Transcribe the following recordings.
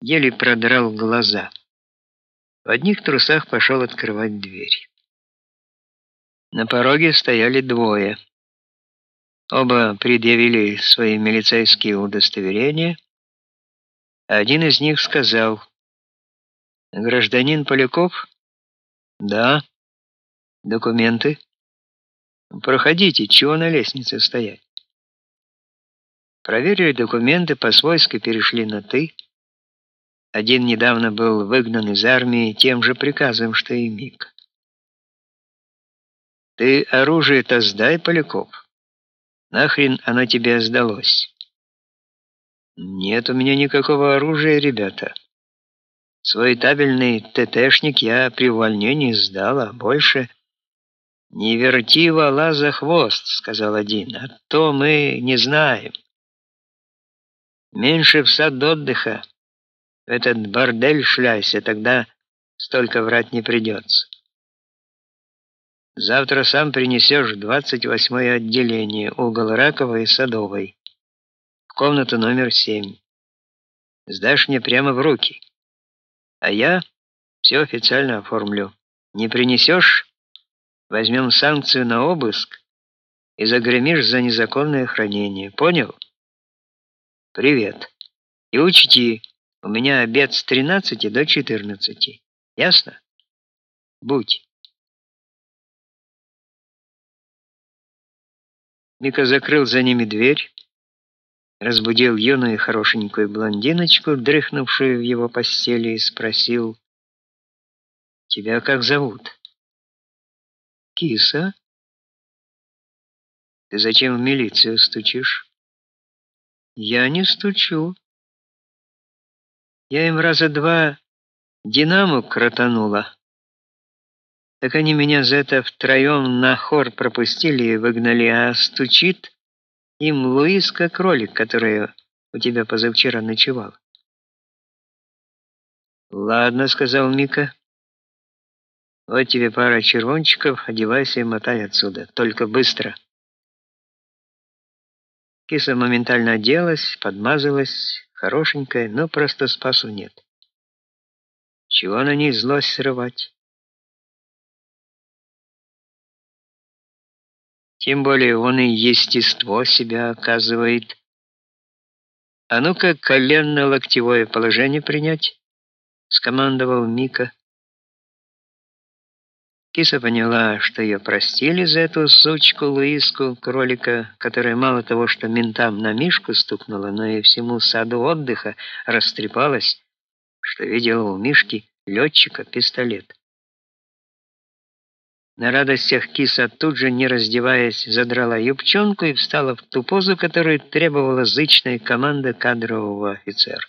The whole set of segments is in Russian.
еле продрал глаза. В одних трусах пошел открывать дверь. На пороге стояли двое. Оба предъявили свои милицейские удостоверения. Один из них сказал: "Гражданин Поляков?" "Да. Документы?" "Проходите, чего на лестнице стоять?" Проверили документы, по-свойски перешли на ты. Один недавно был выгнан из армии тем же приказом, что и Мик. Ты оружие-то сдай, Поляков. Нахрен оно тебе сдалось? Нет у меня никакого оружия, ребята. Свой табельный ТТшник я при увольнении сдал, а больше не верти вала за хвост, сказал один. А то мы не знаем. Меньше в сад отдыха. В этот бордель шляйся, тогда столько врать не придется. Завтра сам принесешь в 28-е отделение, угол Раковой и Садовой, в комнату номер 7. Сдашь мне прямо в руки. А я все официально оформлю. Не принесешь, возьмем санкцию на обыск и загремишь за незаконное хранение. Понял? Привет. И учти, у меня обед с 13 до 14. Ясно? Будь. Мика закрыл за ними дверь, разбудил юную хорошенькую блондиночку, дрыхнувшую в его постели, и спросил: "Тебя как зовут?" "Киса. Ты зачем в милицию стучишь?" Я не стучу. Я им раза два динамо кротанула. Так они меня за это втроем на хор пропустили и выгнали, а стучит им Луиска кролик, которая у тебя позавчера ночевала. Ладно, сказал Мика. Вот тебе пара червончиков, одевайся и мотай отсюда, только быстро. Киса моментально оделась, подмазалась, хорошенькая, но просто спасу нет. Чего на ней злость срывать? Тем более он и естество себя оказывает. А ну-ка коленно-локтевое положение принять, скомандовал Мика. Киса поняла, что ее простили за эту сучку Луиску, кролика, которая мало того, что ментам на Мишку стукнула, но и всему саду отдыха растрепалась, что видела у Мишки летчика пистолет. На радостях киса тут же, не раздеваясь, задрала юбчонку и встала в ту позу, которую требовала зычная команда кадрового офицера.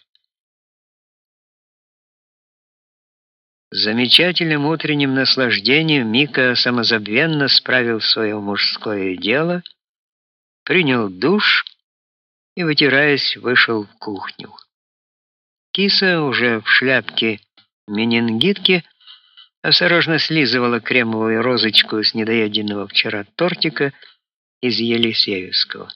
Замечательным утренним наслаждением Мика самозабвенно справил свое мужское дело, принял душ и, вытираясь, вышел в кухню. Киса уже в шляпке менингитки осторожно слизывала кремовую розочку с недоеденного вчера тортика из Елисеевского.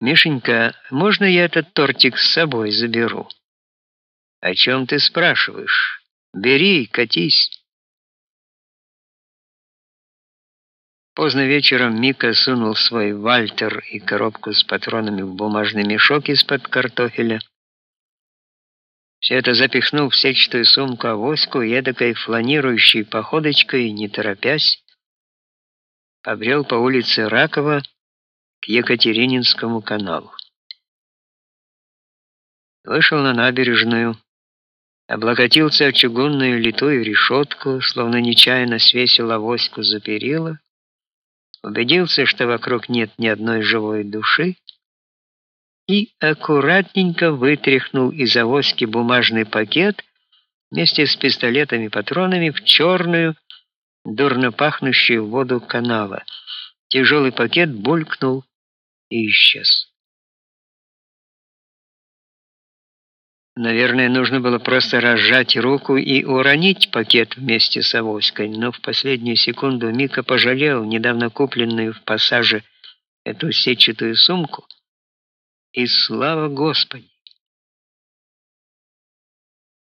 Мишенька, можно я этот тортик с собой заберу? О чем ты спрашиваешь? Бери, катись. Поздно вечером Мика сунул свой Вальтер и коробку с патронами в бумажный мешок из-под картофеля. Все это запихнул в сетчатую сумку авоську и эдакой фланирующей походочкой, не торопясь, побрел по улице Ракова к Екатерининскому каналу. Вышел на набережную, облокотился о чугунную литую решетку, словно нечаянно свесил авоську за перила, убедился, что вокруг нет ни одной живой души, и аккуратненько вытряхнул из авоськи бумажный пакет вместе с пистолетами и патронами в черную, дурно пахнущую воду канала. Тяжелый пакет булькнул и исчез. Наверное, нужно было просто разжать руку и уронить пакет вместе с авоськой, но в последнюю секунду Мика пожалел недавно купленную в пассаже эту сетчатую сумку И слава Господи!